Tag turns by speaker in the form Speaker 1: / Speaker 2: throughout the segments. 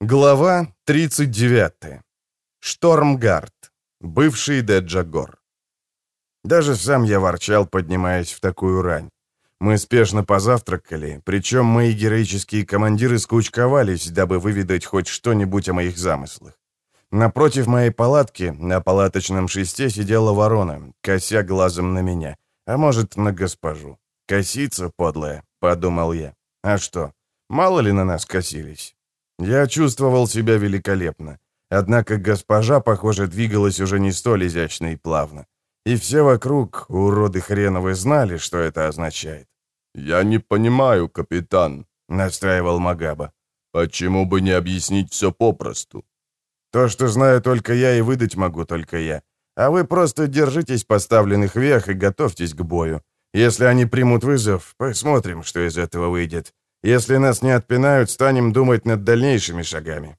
Speaker 1: Глава 39. Штормгард. Бывший Деджагор. Даже сам я ворчал, поднимаясь в такую рань. Мы спешно позавтракали, причем мои героические командиры скучковались, дабы выведать хоть что-нибудь о моих замыслах. Напротив моей палатки, на палаточном шесте, сидела ворона, кося глазом на меня, а может, на госпожу. «Косица, подлая», — подумал я. «А что, мало ли на нас косились?» Я чувствовал себя великолепно. Однако госпожа, похоже, двигалась уже не столь изящно и плавно. И все вокруг, уроды хреновы, знали, что это означает.
Speaker 2: «Я не понимаю, капитан», —
Speaker 1: настраивал Магаба.
Speaker 2: «Почему бы не объяснить все попросту?»
Speaker 1: «То, что знаю только я и выдать могу только я. А вы просто держитесь поставленных вех и готовьтесь к бою. Если они примут вызов, посмотрим, что из этого выйдет. Если нас не отпинают, станем думать над дальнейшими шагами».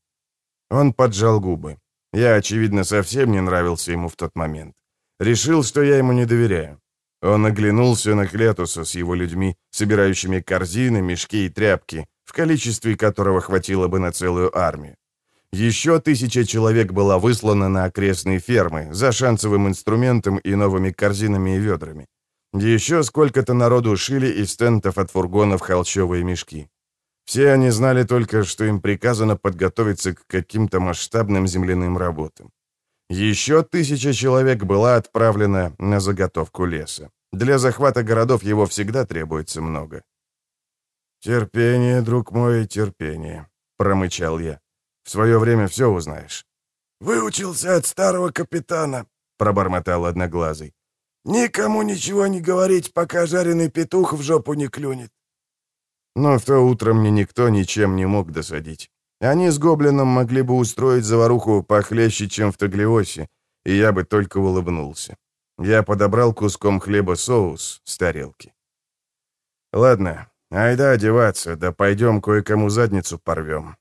Speaker 1: Он поджал губы. Я, очевидно, совсем не нравился ему в тот момент. Решил, что я ему не доверяю. Он оглянулся на Клетуса с его людьми, собирающими корзины, мешки и тряпки, в количестве которого хватило бы на целую армию. Еще тысяча человек была выслана на окрестные фермы за шансовым инструментом и новыми корзинами и ведрами. Еще сколько-то народу шили из тентов от фургонов холщовые мешки. Все они знали только, что им приказано подготовиться к каким-то масштабным земляным работам. Еще тысяча человек была отправлена на заготовку леса. Для захвата городов его всегда требуется много. «Терпение, друг мой, терпение», — промычал я. «В свое время все узнаешь».
Speaker 3: «Выучился от старого капитана», — пробормотал Одноглазый. Никому ничего не говорить, пока жареный петух в жопу не клюнет.
Speaker 1: Но в то утро мне никто ничем не мог досадить. Они с гоблином могли бы устроить заваруху похлеще, чем в Таглиосе, и я бы только улыбнулся. Я подобрал куском хлеба соус с тарелки. Ладно, айда одеваться, да пойдем кое-кому задницу порвем.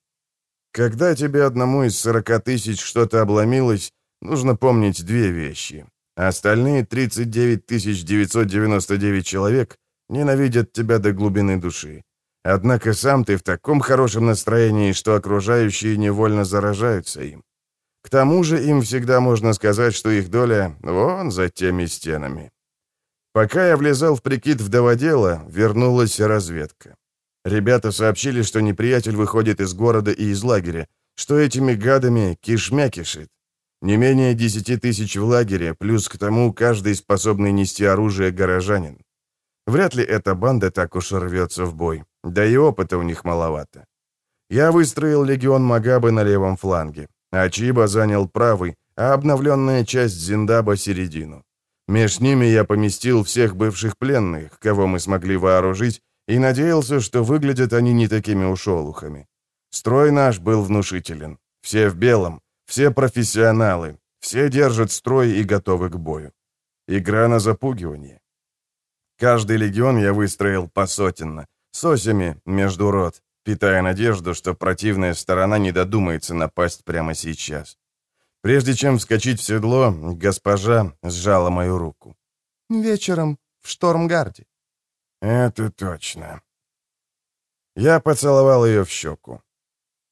Speaker 1: Когда тебе одному из сорока тысяч что-то обломилось, нужно помнить две вещи. Остальные 39 999 человек ненавидят тебя до глубины души. Однако сам ты в таком хорошем настроении, что окружающие невольно заражаются им. К тому же им всегда можно сказать, что их доля вон за теми стенами. Пока я влезал в прикид вдоводела, вернулась разведка. Ребята сообщили, что неприятель выходит из города и из лагеря, что этими гадами кишмя кишит. Не менее десяти тысяч в лагере, плюс к тому каждый способный нести оружие горожанин. Вряд ли эта банда так уж рвется в бой, да и опыта у них маловато. Я выстроил легион Магабы на левом фланге, а Чиба занял правый, а обновленная часть Зиндаба — середину. Меж ними я поместил всех бывших пленных, кого мы смогли вооружить, и надеялся, что выглядят они не такими ушелухами. Строй наш был внушителен. Все в белом, все профессионалы, все держат строй и готовы к бою. Игра на запугивание. Каждый легион я выстроил посотенно, с осями между рот, питая надежду, что противная сторона не додумается напасть прямо сейчас. Прежде чем вскочить в седло, госпожа сжала мою руку. «Вечером в Штормгарде». «Это точно». Я поцеловал ее в щеку.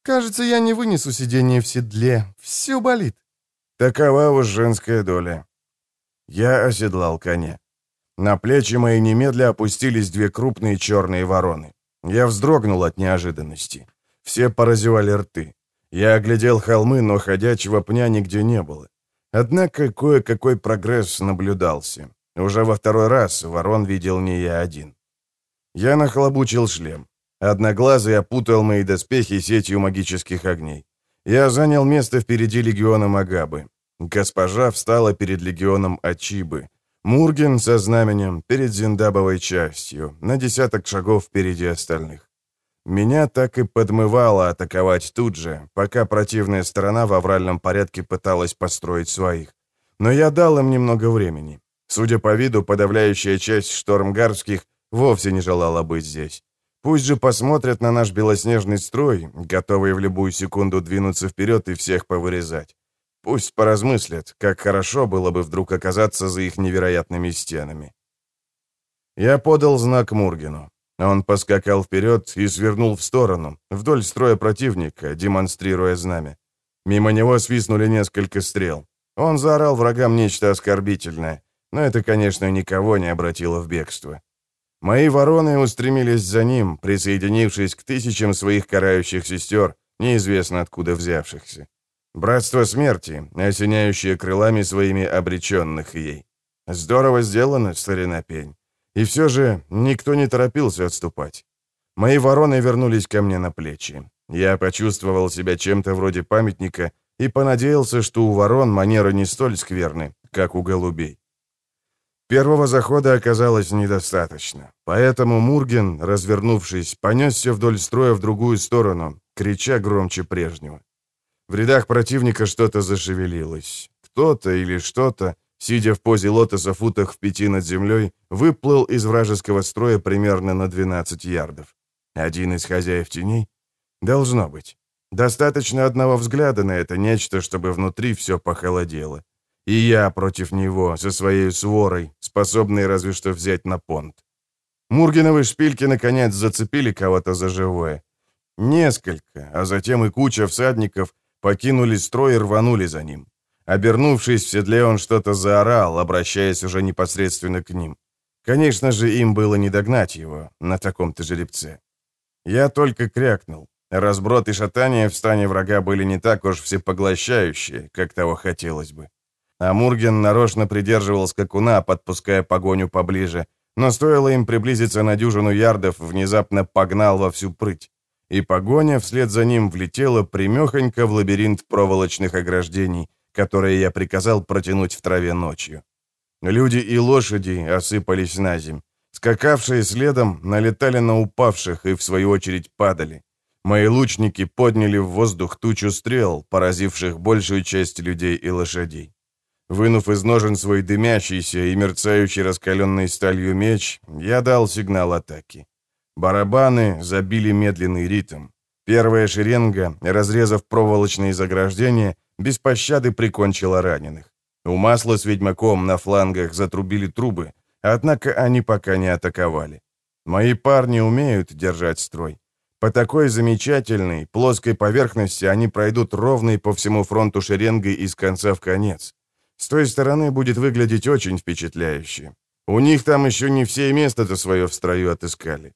Speaker 1: Кажется, я не вынесу сидение в седле. Все болит. Такова уж женская доля. Я оседлал коня. На плечи мои немедля опустились две крупные черные вороны. Я вздрогнул от неожиданности. Все поразевали рты. Я оглядел холмы, но ходячего пня нигде не было. Однако кое-какой прогресс наблюдался. Уже во второй раз ворон видел не я один. Я нахлобучил шлем. Одноглазый опутал мои доспехи сетью магических огней. Я занял место впереди легиона Магабы. Госпожа встала перед легионом Ачибы. Мурген со знаменем перед Зиндабовой частью, на десяток шагов впереди остальных. Меня так и подмывало атаковать тут же, пока противная сторона в авральном порядке пыталась построить своих. Но я дал им немного времени. Судя по виду, подавляющая часть штормгарских вовсе не желала быть здесь. Пусть же посмотрят на наш белоснежный строй, готовые в любую секунду двинуться вперед и всех повырезать. Пусть поразмыслят, как хорошо было бы вдруг оказаться за их невероятными стенами. Я подал знак Мургину. Он поскакал вперед и свернул в сторону, вдоль строя противника, демонстрируя знамя. Мимо него свистнули несколько стрел. Он заорал врагам нечто оскорбительное, но это, конечно, никого не обратило в бегство. Мои вороны устремились за ним, присоединившись к тысячам своих карающих сестер, неизвестно откуда взявшихся. Братство смерти, осеняющее крылами своими обреченных ей. Здорово сделано, старина пень. И все же никто не торопился отступать. Мои вороны вернулись ко мне на плечи. Я почувствовал себя чем-то вроде памятника и понадеялся, что у ворон манеры не столь скверны, как у голубей. Первого захода оказалось недостаточно, поэтому Мурген, развернувшись, понесся вдоль строя в другую сторону, крича громче прежнего. В рядах противника что-то зашевелилось. Кто-то или что-то, сидя в позе лотоса футах в пяти над землей, выплыл из вражеского строя примерно на 12 ярдов. Один из хозяев теней? Должно быть. Достаточно одного взгляда на это нечто, чтобы внутри все похолодело. И я против него, со своей сворой, способный разве что взять на понт. Мургиновы шпильки, наконец, зацепили кого-то за живое. Несколько, а затем и куча всадников покинули строй и рванули за ним. Обернувшись в седле, он что-то заорал, обращаясь уже непосредственно к ним. Конечно же, им было не догнать его на таком-то жеребце. Я только крякнул. Разброд и шатание в стане врага были не так уж всепоглощающие, как того хотелось бы. А Мурген нарочно придерживал скакуна, подпуская погоню поближе, но стоило им приблизиться на дюжину ярдов, внезапно погнал во всю прыть. И погоня вслед за ним влетела примехонько в лабиринт проволочных ограждений, которые я приказал протянуть в траве ночью. Люди и лошади осыпались на земь. Скакавшие следом налетали на упавших и, в свою очередь, падали. Мои лучники подняли в воздух тучу стрел, поразивших большую часть людей и лошадей. Вынув из ножен свой дымящийся и мерцающий раскаленной сталью меч, я дал сигнал атаки. Барабаны забили медленный ритм. Первая шеренга, разрезав проволочные заграждения, без пощады прикончила раненых. У масла с ведьмаком на флангах затрубили трубы, однако они пока не атаковали. Мои парни умеют держать строй. По такой замечательной, плоской поверхности они пройдут ровной по всему фронту шеренгой из конца в конец. С той стороны будет выглядеть очень впечатляюще. У них там еще не все место-то свое в строю отыскали.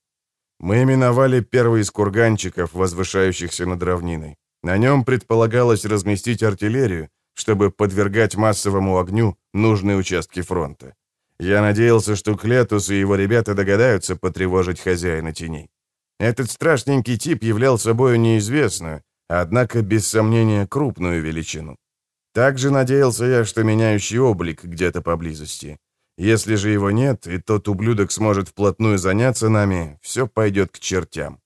Speaker 1: Мы миновали первый из курганчиков, возвышающихся над равниной. На нем предполагалось разместить артиллерию, чтобы подвергать массовому огню нужные участки фронта. Я надеялся, что Клетус и его ребята догадаются потревожить хозяина теней. Этот страшненький тип являл собой неизвестную, однако, без сомнения, крупную величину. Также надеялся я, что меняющий облик где-то поблизости. Если же его нет, и тот ублюдок сможет вплотную заняться нами, все пойдет к чертям.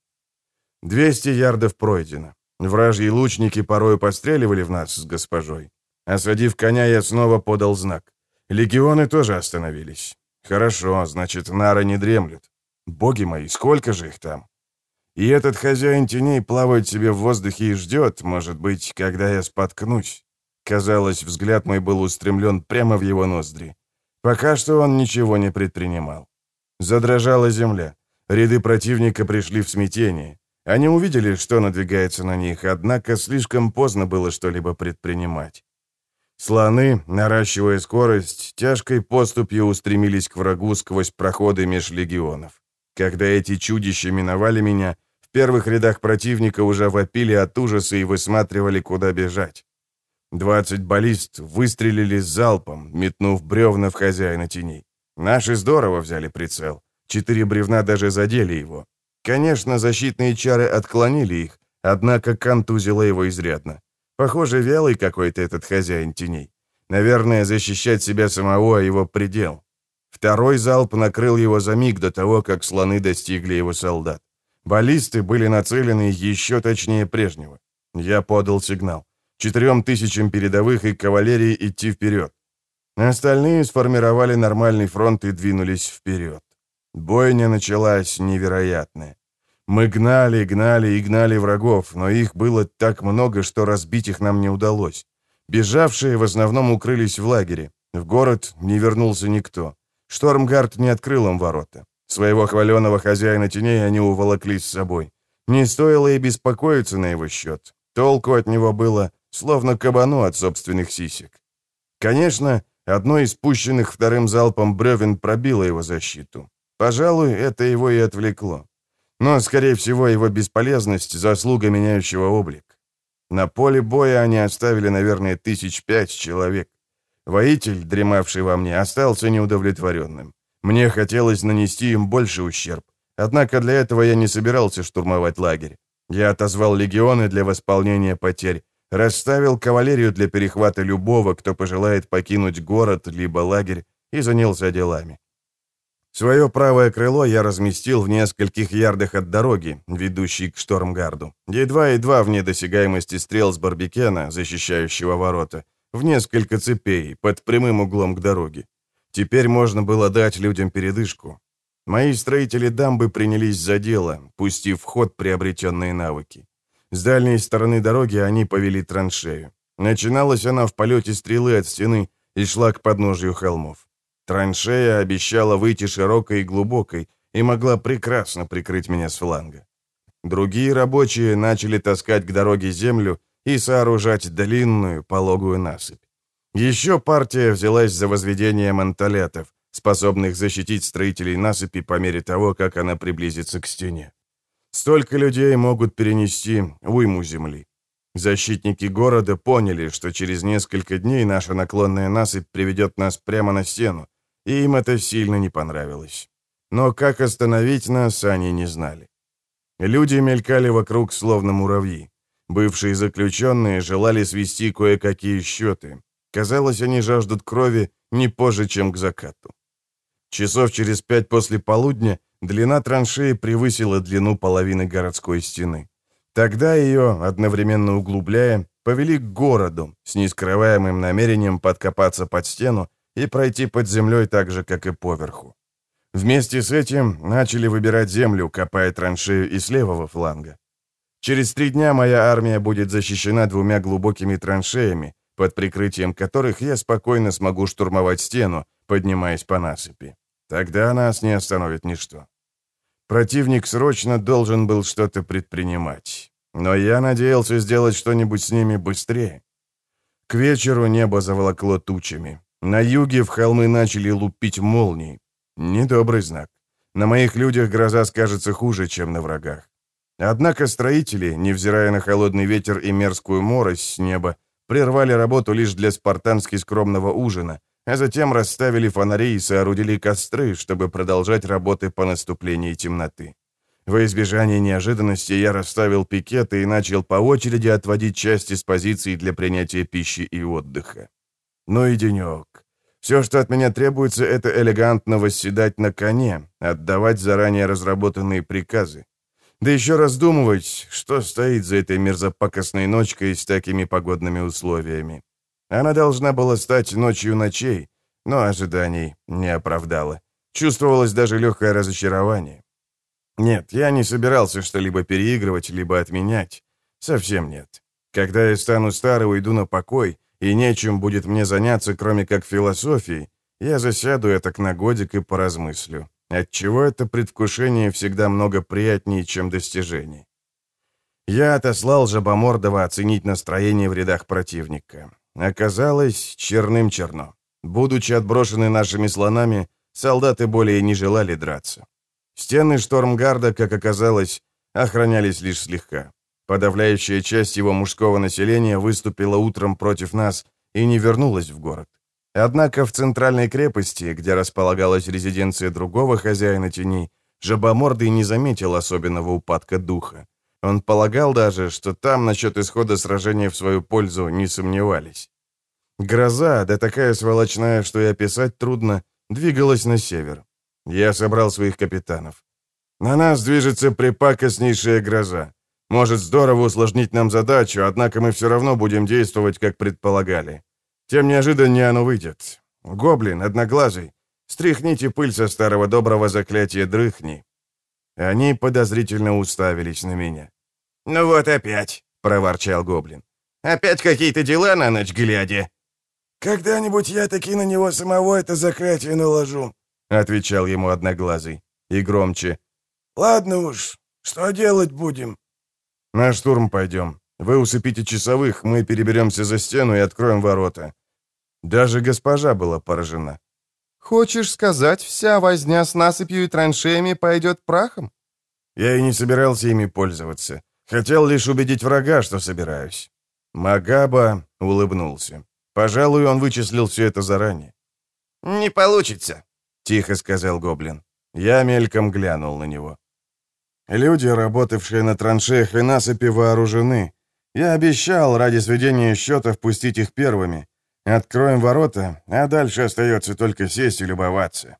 Speaker 1: 200 ярдов пройдено. Вражьи лучники порой постреливали в нас с госпожой. Осадив коня, я снова подал знак. Легионы тоже остановились. Хорошо, значит, нары не дремлют. Боги мои, сколько же их там? И этот хозяин теней плавает себе в воздухе и ждет, может быть, когда я споткнусь. Казалось, взгляд мой был устремлен прямо в его ноздри. Пока что он ничего не предпринимал. Задрожала земля. Ряды противника пришли в смятение. Они увидели, что надвигается на них, однако слишком поздно было что-либо предпринимать. Слоны, наращивая скорость, тяжкой поступью устремились к врагу сквозь проходы меж легионов. Когда эти чудища миновали меня, в первых рядах противника уже вопили от ужаса и высматривали, куда бежать. Двадцать баллист выстрелили залпом, метнув бревна в хозяина теней. Наши здорово взяли прицел. Четыре бревна даже задели его. Конечно, защитные чары отклонили их, однако контузило его изрядно. Похоже, вялый какой-то этот хозяин теней. Наверное, защищать себя самого его предел. Второй залп накрыл его за миг до того, как слоны достигли его солдат. Баллисты были нацелены еще точнее прежнего. Я подал сигнал четырем тысячам передовых и кавалерии идти вперед. Остальные сформировали нормальный фронт и двинулись вперед. Бойня началась невероятная. Мы гнали, гнали и гнали врагов, но их было так много, что разбить их нам не удалось. Бежавшие в основном укрылись в лагере. В город не вернулся никто. Штормгард не открыл им ворота. Своего хваленого хозяина теней они уволокли с собой. Не стоило и беспокоиться на его счет. Толку от него было, словно кабану от собственных сисек. Конечно, одно из пущенных вторым залпом бревен пробило его защиту. Пожалуй, это его и отвлекло. Но, скорее всего, его бесполезность — заслуга меняющего облик. На поле боя они оставили, наверное, тысяч пять человек. Воитель, дремавший во мне, остался неудовлетворенным. Мне хотелось нанести им больше ущерб. Однако для этого я не собирался штурмовать лагерь. Я отозвал легионы для восполнения потерь, расставил кавалерию для перехвата любого, кто пожелает покинуть город либо лагерь, и занялся делами. Свое правое крыло я разместил в нескольких ярдах от дороги, ведущей к Штормгарду. Едва-едва вне досягаемости стрел с барбекена, защищающего ворота, в несколько цепей, под прямым углом к дороге. Теперь можно было дать людям передышку. Мои строители дамбы принялись за дело, пустив в ход приобретенные навыки. С дальней стороны дороги они повели траншею. Начиналась она в полете стрелы от стены и шла к подножию холмов. Траншея обещала выйти широкой и глубокой и могла прекрасно прикрыть меня с фланга. Другие рабочие начали таскать к дороге землю и сооружать длинную пологую насыпь. Еще партия взялась за возведение манталетов, способных защитить строителей насыпи по мере того, как она приблизится к стене. Столько людей могут перенести уйму земли. Защитники города поняли, что через несколько дней наша наклонная насыпь приведет нас прямо на стену, и им это сильно не понравилось. Но как остановить нас, они не знали. Люди мелькали вокруг, словно муравьи. Бывшие заключенные желали свести кое-какие счеты. Казалось, они жаждут крови не позже, чем к закату. Часов через пять после полудня длина траншеи превысила длину половины городской стены. Тогда ее, одновременно углубляя, повели к городу с нескрываемым намерением подкопаться под стену и пройти под землей так же, как и поверху. Вместе с этим начали выбирать землю, копая траншею и с левого фланга. Через три дня моя армия будет защищена двумя глубокими траншеями, под прикрытием которых я спокойно смогу штурмовать стену, поднимаясь по насыпи. Тогда нас не остановит ничто. Противник срочно должен был что-то предпринимать. Но я надеялся сделать что-нибудь с ними быстрее. К вечеру небо заволокло тучами. На юге в холмы начали лупить молнии. Недобрый знак. На моих людях гроза скажется хуже, чем на врагах. Однако строители, невзирая на холодный ветер и мерзкую морось с неба, прервали работу лишь для спартански скромного ужина, а затем расставили фонари и соорудили костры, чтобы продолжать работы по наступлении темноты. Во избежание неожиданности я расставил пикеты и начал по очереди отводить части с позиций для принятия пищи и отдыха. Ну и денек. Все, что от меня требуется, это элегантно восседать на коне, отдавать заранее разработанные приказы. Да еще раздумывать, что стоит за этой мерзопакостной ночкой с такими погодными условиями. Она должна была стать ночью ночей, но ожиданий не оправдала. Чувствовалось даже легкое разочарование. Нет, я не собирался что-либо переигрывать, либо отменять. Совсем нет. Когда я стану старый, уйду на покой, и нечем будет мне заняться, кроме как философией, я засяду это на годик и поразмыслю. Отчего это предвкушение всегда много приятнее, чем достижение. Я отослал Жабомордова оценить настроение в рядах противника. Оказалось, черным черно. Будучи отброшены нашими слонами, солдаты более не желали драться. Стены Штормгарда, как оказалось, охранялись лишь слегка. Подавляющая часть его мужского населения выступила утром против нас и не вернулась в город. Однако в центральной крепости, где располагалась резиденция другого хозяина теней, Жабомордый не заметил особенного упадка духа. Он полагал даже, что там насчет исхода сражения в свою пользу не сомневались. Гроза, да такая сволочная, что и описать трудно, двигалась на север. Я собрал своих капитанов. На нас движется припакостнейшая гроза. Может здорово усложнить нам задачу, однако мы все равно будем действовать, как предполагали. Тем неожиданнее оно выйдет. Гоблин, одноглазый, стряхните пыль со старого доброго заклятия дрыхни. Они подозрительно уставились на меня.
Speaker 3: «Ну вот опять», — проворчал Гоблин. «Опять какие-то дела на ночь глядя». «Когда-нибудь я таки на него самого это заклятие наложу», — отвечал ему Одноглазый.
Speaker 1: И громче.
Speaker 3: «Ладно уж, что делать будем?»
Speaker 1: «На штурм пойдем. Вы усыпите часовых, мы переберемся за стену и откроем ворота». Даже госпожа была поражена. «Хочешь сказать, вся возня с насыпью и траншеями пойдет прахом?» Я и не собирался ими пользоваться. Хотел лишь убедить врага, что собираюсь. Магаба улыбнулся. Пожалуй, он вычислил все это заранее.
Speaker 4: «Не получится», —
Speaker 1: тихо сказал Гоблин. Я мельком глянул на него. Люди, работавшие на траншеях и насыпи, вооружены. Я обещал ради сведения счетов пустить их первыми. Откроем ворота, а дальше остается только сесть и любоваться.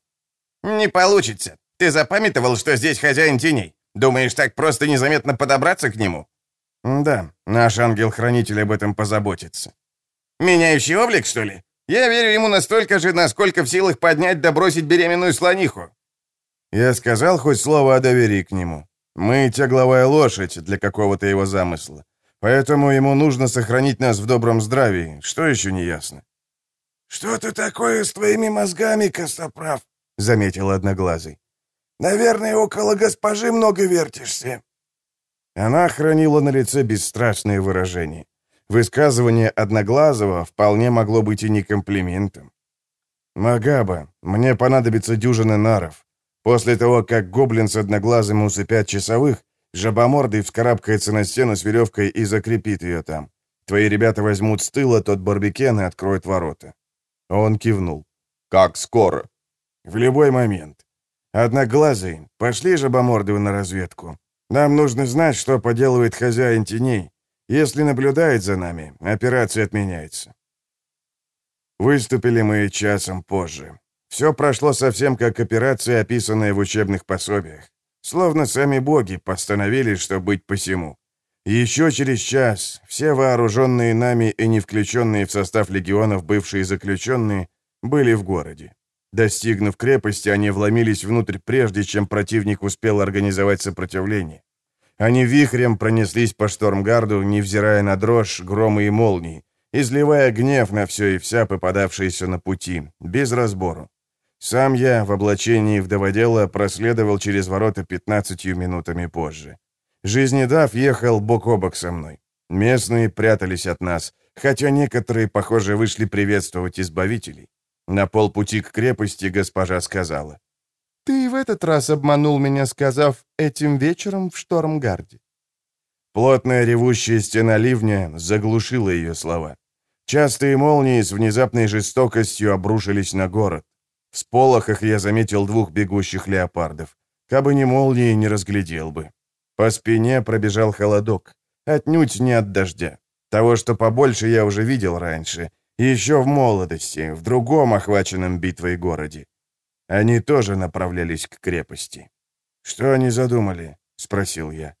Speaker 4: «Не получится. Ты запамятовал, что здесь хозяин теней? Думаешь, так просто незаметно подобраться к нему?»
Speaker 1: «Да, наш ангел-хранитель об этом позаботится».
Speaker 4: «Меняющий облик, что ли? Я верю ему настолько же, насколько в силах поднять да беременную слониху».
Speaker 1: Я сказал хоть слово о доверии к нему. Мы тягловая лошадь для какого-то его замысла. Поэтому ему нужно сохранить нас в добром здравии. Что еще не ясно?»
Speaker 3: «Что-то такое с твоими мозгами, Костоправ», — заметил Одноглазый. «Наверное, около госпожи много вертишься».
Speaker 1: Она хранила на лице бесстрашные выражения. Высказывание Одноглазого вполне могло быть и не комплиментом. «Магаба, мне понадобится дюжина наров. После того, как гоблин с Одноглазым усыпят часовых, Жабомордый вскарабкается на стену с веревкой и закрепит ее там. Твои ребята возьмут с тыла тот барбекен и откроют ворота». Он кивнул.
Speaker 2: «Как скоро?»
Speaker 1: «В любой момент. Одноглазый, пошли Жабомордову на разведку. Нам нужно знать, что поделывает хозяин теней. Если наблюдает за нами, операция отменяется». Выступили мы часом позже. Все прошло совсем как операция, описанная в учебных пособиях. Словно сами боги постановили, что быть посему. Еще через час все вооруженные нами и не включенные в состав легионов бывшие заключенные были в городе. Достигнув крепости, они вломились внутрь прежде, чем противник успел организовать сопротивление. Они вихрем пронеслись по штормгарду, невзирая на дрожь, громы и молнии, изливая гнев на все и вся попадавшиеся на пути, без разбору. Сам я в облачении вдоводела проследовал через ворота 15 минутами позже. Жизнедав ехал бок о бок со мной. Местные прятались от нас, хотя некоторые, похоже, вышли приветствовать избавителей. На полпути к крепости госпожа сказала. «Ты в этот раз обманул меня, сказав этим вечером в Штормгарде». Плотная ревущая стена ливня заглушила ее слова. Частые молнии с внезапной жестокостью обрушились на город. В сполохах я заметил двух бегущих леопардов. Кабы не молнии, не разглядел бы. По спине пробежал холодок. Отнюдь не от дождя. Того, что побольше, я уже видел раньше. Еще в молодости, в другом охваченном битвой городе. Они тоже направлялись к крепости. «Что они задумали?» — спросил я.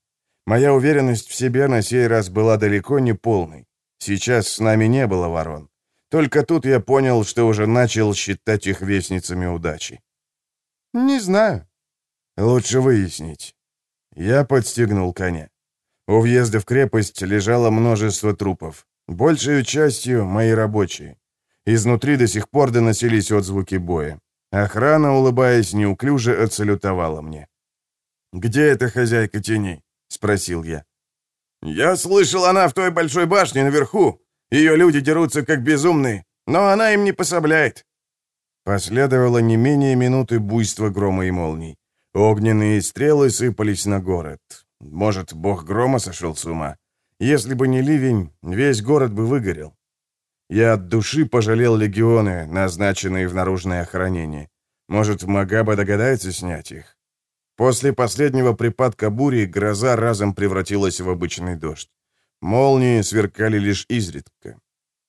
Speaker 1: Моя уверенность в себе на сей раз была далеко не полной. Сейчас с нами не было ворон. Только тут я понял, что уже начал считать их вестницами удачи. «Не знаю». «Лучше выяснить». Я подстегнул коня. У въезда в крепость лежало множество трупов. Большей частью мои рабочие. Изнутри до сих пор доносились отзвуки боя. Охрана, улыбаясь, неуклюже отсалютовала мне. «Где эта хозяйка теней?» — спросил я.
Speaker 4: «Я слышал, она в той большой башне наверху. Ее люди дерутся как безумные, но она им не пособляет».
Speaker 1: Последовало не менее минуты буйства грома и молний. Огненные стрелы сыпались на город. Может, бог грома сошел с ума? Если бы не ливень, весь город бы выгорел. Я от души пожалел легионы, назначенные в наружное охранение. Может, Магаба догадается снять их? После последнего припадка бури гроза разом превратилась в обычный дождь. Молнии сверкали лишь изредка.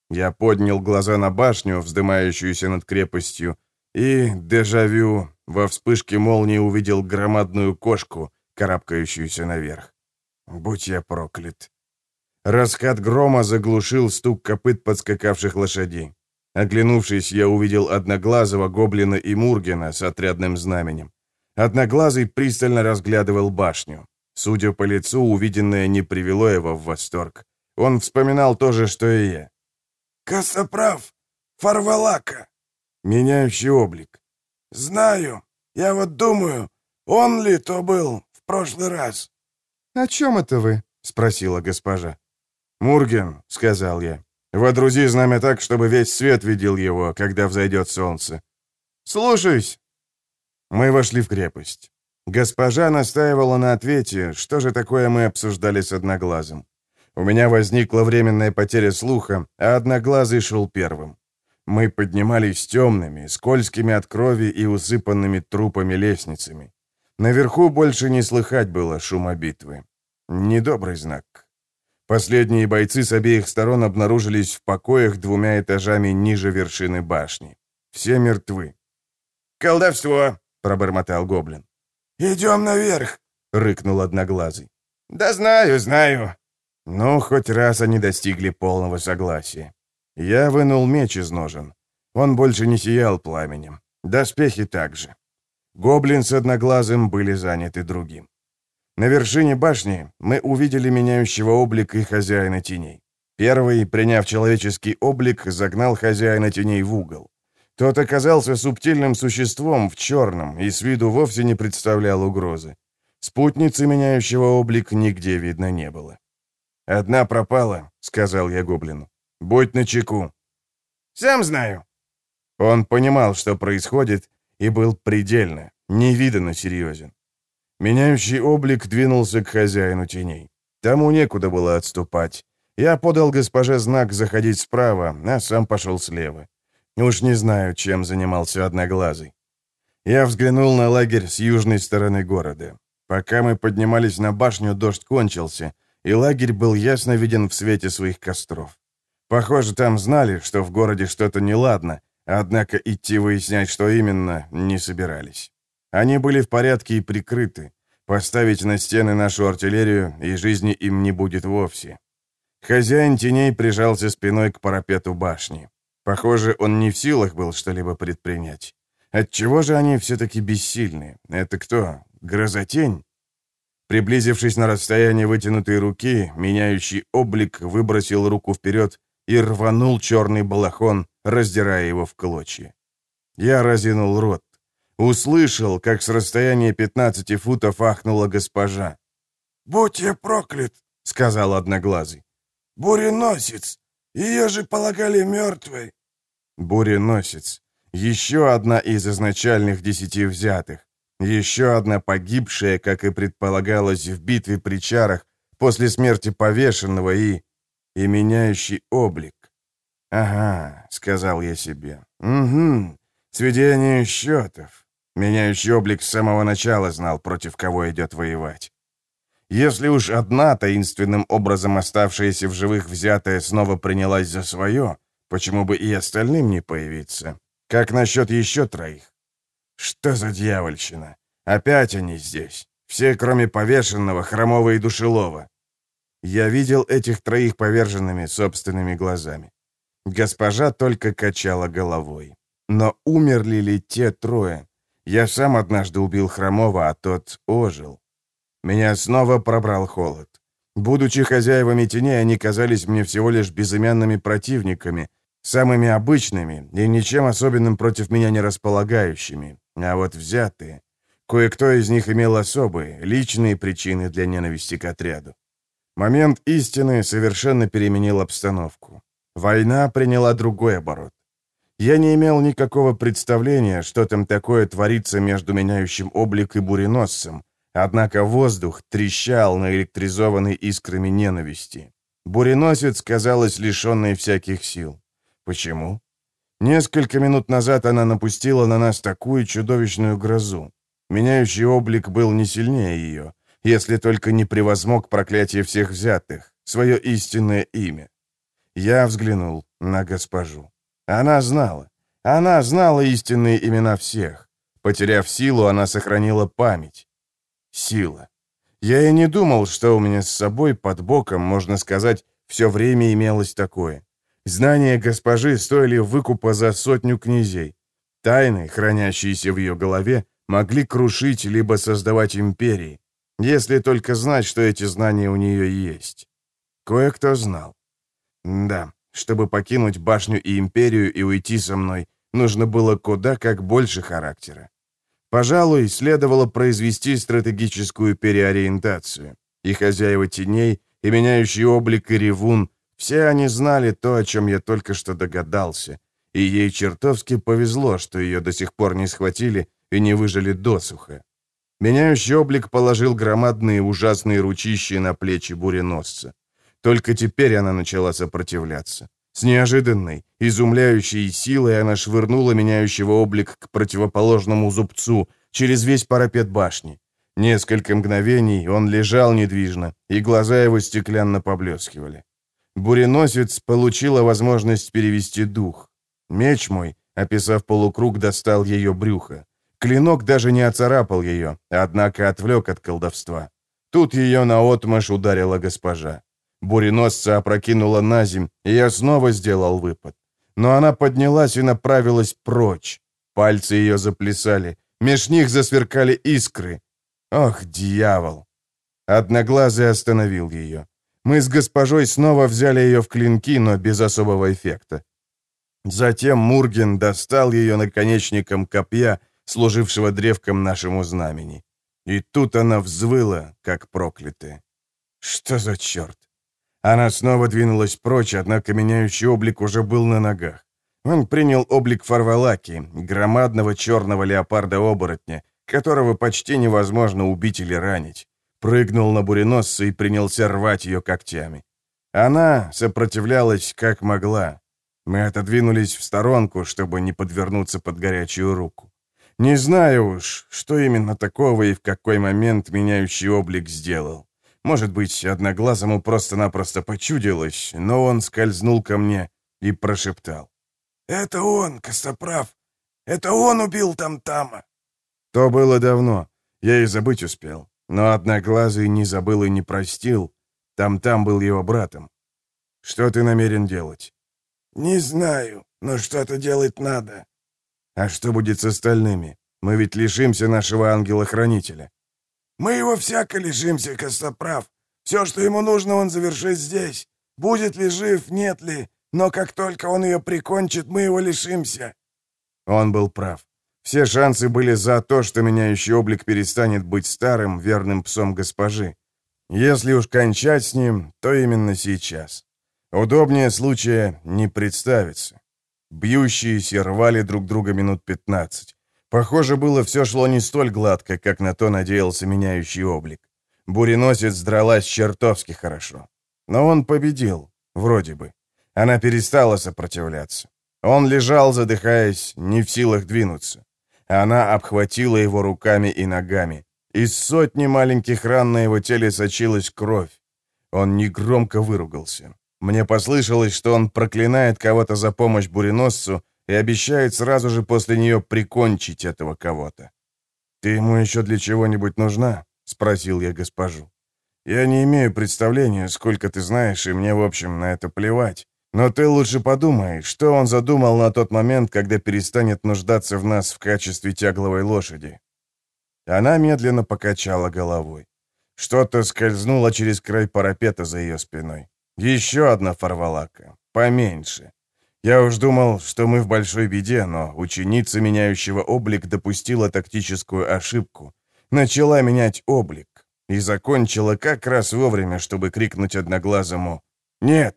Speaker 1: Я поднял глаза на башню, вздымающуюся над крепостью, и, дежавю, во вспышке молнии увидел громадную кошку, карабкающуюся наверх. Будь я проклят. Раскат грома заглушил стук копыт подскакавших лошадей. Оглянувшись, я увидел Одноглазого, Гоблина и Мургена с отрядным знаменем. Одноглазый пристально разглядывал башню. Судя по лицу, увиденное не привело его в восторг. Он вспоминал то же, что и я.
Speaker 3: «Косоправ! Фарвалака!»
Speaker 1: Меняющий облик.
Speaker 3: «Знаю. Я вот думаю, Он ли то был в прошлый раз?»
Speaker 1: «О чем это вы?» — спросила госпожа. «Мурген», — сказал я, — «водрузи знамя так, чтобы весь свет видел его, когда взойдет солнце». «Слушаюсь». Мы вошли в крепость. Госпожа настаивала на ответе, что же такое мы обсуждали с Одноглазым. У меня возникла временная потеря слуха, а Одноглазый шел первым. Мы поднимались темными, скользкими от крови и усыпанными трупами лестницами. Наверху больше не слыхать было шума битвы. Недобрый знак. Последние бойцы с обеих сторон обнаружились в покоях двумя этажами ниже вершины башни. Все мертвы.
Speaker 4: «Колдовство!» — пробормотал гоблин.
Speaker 3: «Идем наверх!»
Speaker 1: — рыкнул Одноглазый.
Speaker 4: «Да знаю, знаю!»
Speaker 1: Ну, хоть раз они достигли полного согласия. Я вынул меч из ножен. Он больше не сиял пламенем. Доспехи также. Гоблин с Одноглазым были заняты другим. На вершине башни мы увидели меняющего облик и хозяина теней. Первый, приняв человеческий облик, загнал хозяина теней в угол. Тот оказался субтильным существом в черном и с виду вовсе не представлял угрозы. Спутницы меняющего облик нигде видно не было. «Одна пропала», — сказал я гоблину. «Будь начеку».
Speaker 4: «Сам знаю».
Speaker 1: Он понимал, что происходит, и был предельно, невиданно серьезен. Меняющий облик двинулся к хозяину теней. Тому некуда было отступать. Я подал госпоже знак заходить справа, а сам пошел слева. Уж не знаю, чем занимался Одноглазый. Я взглянул на лагерь с южной стороны города. Пока мы поднимались на башню, дождь кончился, и лагерь был ясно виден в свете своих костров. Похоже, там знали, что в городе что-то неладно, однако идти выяснять, что именно, не собирались. Они были в порядке и прикрыты. Поставить на стены нашу артиллерию, и жизни им не будет вовсе. Хозяин теней прижался спиной к парапету башни. Похоже, он не в силах был что-либо предпринять. Отчего же они все-таки бессильны? Это кто? Грозотень? Приблизившись на расстояние вытянутой руки, меняющий облик выбросил руку вперед и рванул черный балахон, раздирая его в клочья. Я разинул рот. Услышал, как с расстояния 15 футов ахнула госпожа.
Speaker 3: «Будь я проклят!» — сказал Одноглазый. «Буреносец! Ее же полагали мертвой!»
Speaker 1: Буреносец. Еще одна из изначальных десяти взятых. Еще одна погибшая, как и предполагалось, в битве при чарах, после смерти повешенного и... и меняющий облик. «Ага», — сказал я себе. «Угу, сведение счетов. Меняющий облик с самого начала знал, против кого идет воевать. Если уж одна таинственным образом оставшаяся в живых взятая снова принялась за свое, почему бы и остальным не появиться? Как насчет еще троих? Что за дьявольщина? Опять они здесь. Все, кроме повешенного, хромого и душелова. Я видел этих троих поверженными собственными глазами. Госпожа только качала головой. Но умерли ли те трое? Я сам однажды убил Хромова, а тот ожил. Меня снова пробрал холод. Будучи хозяевами теней, они казались мне всего лишь безымянными противниками, самыми обычными и ничем особенным против меня не располагающими. А вот взятые... Кое-кто из них имел особые, личные причины для ненависти к отряду. Момент истины совершенно переменил обстановку. Война приняла другой оборот. Я не имел никакого представления, что там такое творится между меняющим облик и буреносцем, однако воздух трещал наэлектризованный искрами ненависти. Буреносец казалось лишенной всяких сил. Почему? Несколько минут назад она напустила на нас такую чудовищную грозу. Меняющий облик был не сильнее ее, если только не превозмог проклятие всех взятых, свое истинное имя. Я взглянул на госпожу. Она знала. Она знала истинные имена всех. Потеряв силу, она сохранила память. Сила. Я и не думал, что у меня с собой под боком, можно сказать, все время имелось такое. Знания госпожи стоили выкупа за сотню князей. Тайны, хранящиеся в ее голове, могли крушить либо создавать империи, если только знать, что эти знания у нее есть. Кое-кто знал. Да, чтобы покинуть башню и империю и уйти со мной, нужно было куда как больше характера. Пожалуй, следовало произвести стратегическую переориентацию. И хозяева теней, и меняющий облик, и ревун — все они знали то, о чем я только что догадался. И ей чертовски повезло, что ее до сих пор не схватили и не выжили досуха. Меняющий облик положил громадные ужасные ручищи на плечи буреносца. Только теперь она начала сопротивляться. С неожиданной, изумляющей силой она швырнула меняющего облик к противоположному зубцу через весь парапет башни. Несколько мгновений он лежал недвижно, и глаза его стеклянно поблескивали. Буреносец получила возможность перевести дух. Меч мой, описав полукруг, достал ее брюхо. Клинок даже не оцарапал ее, однако отвлек от колдовства. Тут ее наотмашь ударила госпожа. Буреносца опрокинула на земь, и я снова сделал выпад. Но она поднялась и направилась прочь. Пальцы ее заплясали, меж них засверкали искры. Ох, дьявол! Одноглазый остановил ее. Мы с госпожой снова взяли ее в клинки, но без особого эффекта. Затем Мурген достал ее наконечником копья, служившего древком нашему знамени. И тут она взвыла, как проклятая. Что за черт? Она снова двинулась прочь, однако меняющий облик уже был на ногах. Он принял облик Фарвалаки, громадного черного леопарда-оборотня, которого почти невозможно убить или ранить. Прыгнул на буреносца и принялся рвать ее когтями. Она сопротивлялась как могла. Мы отодвинулись в сторонку, чтобы не подвернуться под горячую руку. Не знаю уж, что именно такого и в какой момент меняющий облик сделал. Может быть, одноглазому просто-напросто почудилось, но он скользнул ко мне и прошептал.
Speaker 3: «Это он, Костоправ! Это он убил Там-Тама!»
Speaker 1: То было давно, я и забыть успел. Но Одноглазый не забыл и не простил. Там-Там был его братом. Что ты намерен делать?
Speaker 3: «Не знаю, но что-то делать надо».
Speaker 1: «А что будет с остальными? Мы ведь лишимся нашего ангела-хранителя».
Speaker 3: Мы его всяко лишимся, Костоправ. Все, что ему нужно, он завершит здесь. Будет ли жив, нет ли, но как только он ее прикончит, мы его лишимся».
Speaker 1: Он был прав. Все шансы были за то, что меняющий облик перестанет быть старым, верным псом госпожи. Если уж кончать с ним, то именно сейчас. Удобнее случая не представится. Бьющиеся рвали друг друга минут пятнадцать. Похоже, было все шло не столь гладко, как на то надеялся меняющий облик. Буреносец дралась чертовски хорошо. Но он победил, вроде бы. Она перестала сопротивляться. Он лежал, задыхаясь, не в силах двинуться. Она обхватила его руками и ногами. Из сотни маленьких ран на его теле сочилась кровь. Он негромко выругался. Мне послышалось, что он проклинает кого-то за помощь буреносцу, и обещает сразу же после нее прикончить этого кого-то. «Ты ему еще для чего-нибудь нужна?» — спросил я госпожу. «Я не имею представления, сколько ты знаешь, и мне, в общем, на это плевать. Но ты лучше подумай, что он задумал на тот момент, когда перестанет нуждаться в нас в качестве тягловой лошади». Она медленно покачала головой. Что-то скользнуло через край парапета за ее спиной. Еще одна фарвалака, поменьше. Я уж думал, что мы в большой беде, но ученица меняющего облик допустила тактическую ошибку. Начала менять облик. И закончила как раз вовремя, чтобы крикнуть одноглазому «Нет!».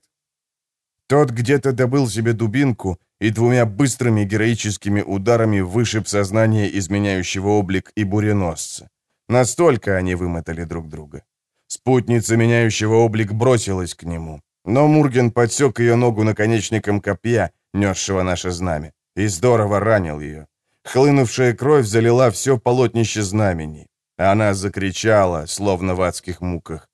Speaker 1: Тот где-то добыл себе дубинку и двумя быстрыми героическими ударами вышиб сознание изменяющего облик и буреносца. Настолько они вымотали друг друга. Спутница меняющего облик бросилась к нему. Но Мурген подсек ее ногу наконечником копья, несшего наше знамя, и здорово ранил ее. Хлынувшая кровь залила все полотнище знамени. Она закричала, словно в адских муках.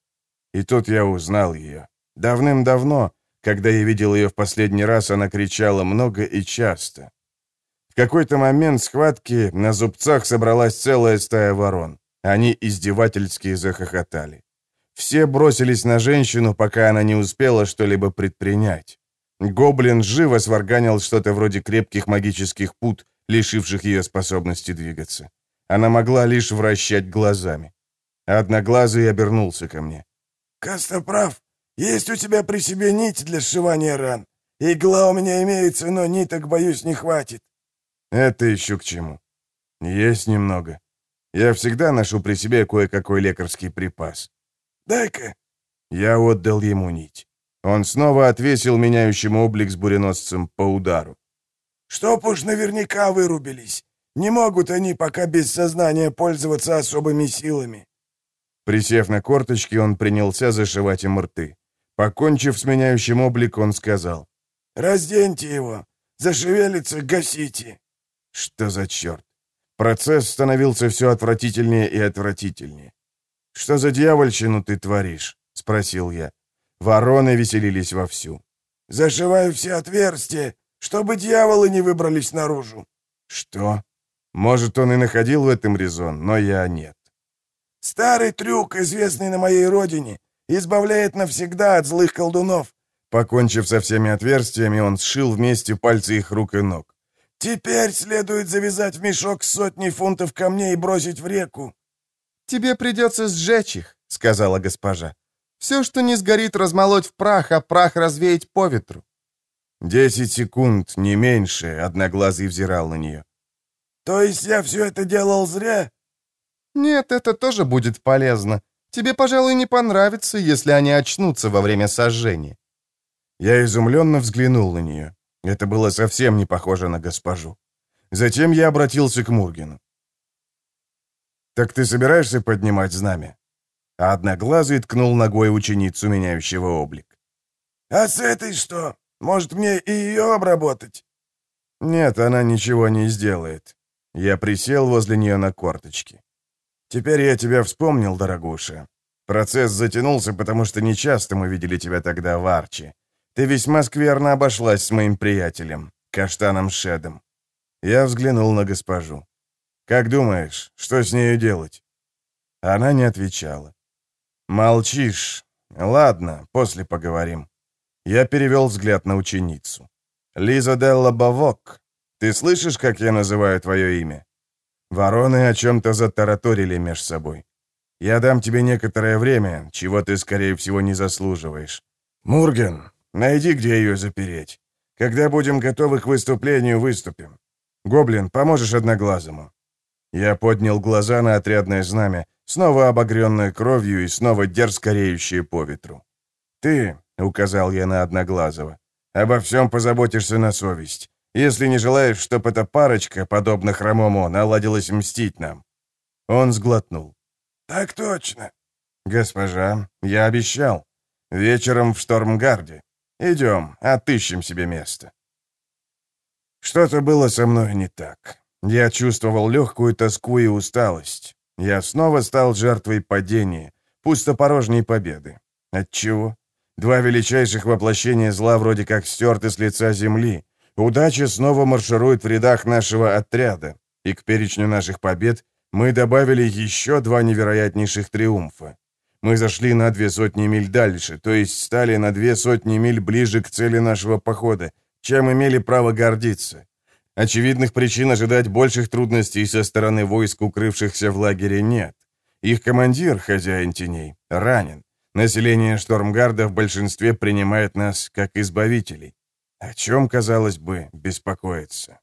Speaker 1: И тут я узнал ее. Давным-давно, когда я видел ее в последний раз, она кричала много и часто. В какой-то момент схватки на зубцах собралась целая стая ворон. Они издевательски захохотали. Все бросились на женщину, пока она не успела что-либо предпринять. Гоблин живо сварганил что-то вроде крепких магических пут, лишивших ее способности двигаться. Она могла лишь вращать глазами. Одноглазый обернулся ко мне.
Speaker 3: «Костоправ, есть у тебя при себе нить для сшивания ран? Игла у меня имеется, но ниток, боюсь, не хватит».
Speaker 1: «Это еще к чему?» Есть немного. Я всегда ношу при себе кое-какой лекарский припас.
Speaker 3: Дай-ка.
Speaker 1: Я отдал ему нить. Он снова отвесил меняющему облик с буреносцем по удару.
Speaker 3: Чтоб уж наверняка вырубились. Не могут они пока без сознания пользоваться особыми силами.
Speaker 1: Присев на корточки, он принялся зашивать им рты. Покончив с меняющим облик, он сказал.
Speaker 3: «Разденьте его. Зашевелится, гасите».
Speaker 1: Что за черт? Процесс становился все отвратительнее и отвратительнее. «Что за дьявольщину ты творишь?» — спросил я. Вороны веселились вовсю.
Speaker 3: «Зашиваю все отверстия, чтобы дьяволы не выбрались наружу».
Speaker 1: «Что?» Может, он и находил в этом резон, но я нет.
Speaker 3: «Старый трюк, известный на моей родине, избавляет навсегда от злых колдунов».
Speaker 1: Покончив со всеми отверстиями, он сшил вместе пальцы их рук и ног.
Speaker 3: «Теперь следует завязать в мешок сотни фунтов камней и бросить в реку».
Speaker 5: «Тебе придется сжечь их», — сказала госпожа. «Все, что не сгорит, размолоть в прах, а прах развеять по ветру».
Speaker 1: Десять секунд, не меньше, одноглазый взирал на нее.
Speaker 3: «То есть я все это делал зря?»
Speaker 5: «Нет, это тоже будет полезно. Тебе, пожалуй, не понравится, если они очнутся во время сожжения».
Speaker 1: Я изумленно взглянул на нее. Это было совсем не похоже на госпожу. Затем я обратился к Мургину. «Так ты собираешься поднимать знамя?» А одноглазый ткнул ногой ученицу, меняющего облик.
Speaker 3: «А с этой что? Может, мне и ее обработать?»
Speaker 1: «Нет, она ничего не сделает». Я присел возле нее на корточки. «Теперь я тебя вспомнил, дорогуша. Процесс затянулся, потому что нечасто мы видели тебя тогда в Арчи. Ты весьма скверно обошлась с моим приятелем, Каштаном Шедом. Я взглянул на госпожу. «Как думаешь, что с нею делать?» Она не отвечала. «Молчишь. Ладно, после поговорим». Я перевел взгляд на ученицу. «Лиза Делла Бавок, ты слышишь, как я называю твое имя?» Вороны о чем-то затараторили меж собой. «Я дам тебе некоторое время, чего ты, скорее всего, не заслуживаешь. Мурген, найди, где ее запереть. Когда будем готовы к выступлению, выступим. Гоблин, поможешь одноглазому?» Я поднял глаза на отрядное знамя, снова обогренное кровью и снова дерзко реющее по ветру. «Ты, — указал я на Одноглазого, — обо всем позаботишься на совесть, если не желаешь, чтоб эта парочка, подобно хромому, наладилась мстить нам». Он сглотнул.
Speaker 3: «Так точно».
Speaker 1: «Госпожа, я обещал. Вечером в Штормгарде. Идем, отыщем себе место». Что-то было со мной не так. Я чувствовал легкую тоску и усталость. Я снова стал жертвой падения, пустопорожней победы. Отчего? Два величайших воплощения зла вроде как стерты с лица земли. Удача снова марширует в рядах нашего отряда. И к перечню наших побед мы добавили еще два невероятнейших триумфа. Мы зашли на две сотни миль дальше, то есть стали на две сотни миль ближе к цели нашего похода, чем имели право гордиться. Очевидных причин ожидать больших трудностей со стороны войск, укрывшихся в лагере, нет. Их командир, хозяин теней, ранен. Население Штормгарда в большинстве принимает нас как избавителей. О чем, казалось бы, беспокоиться?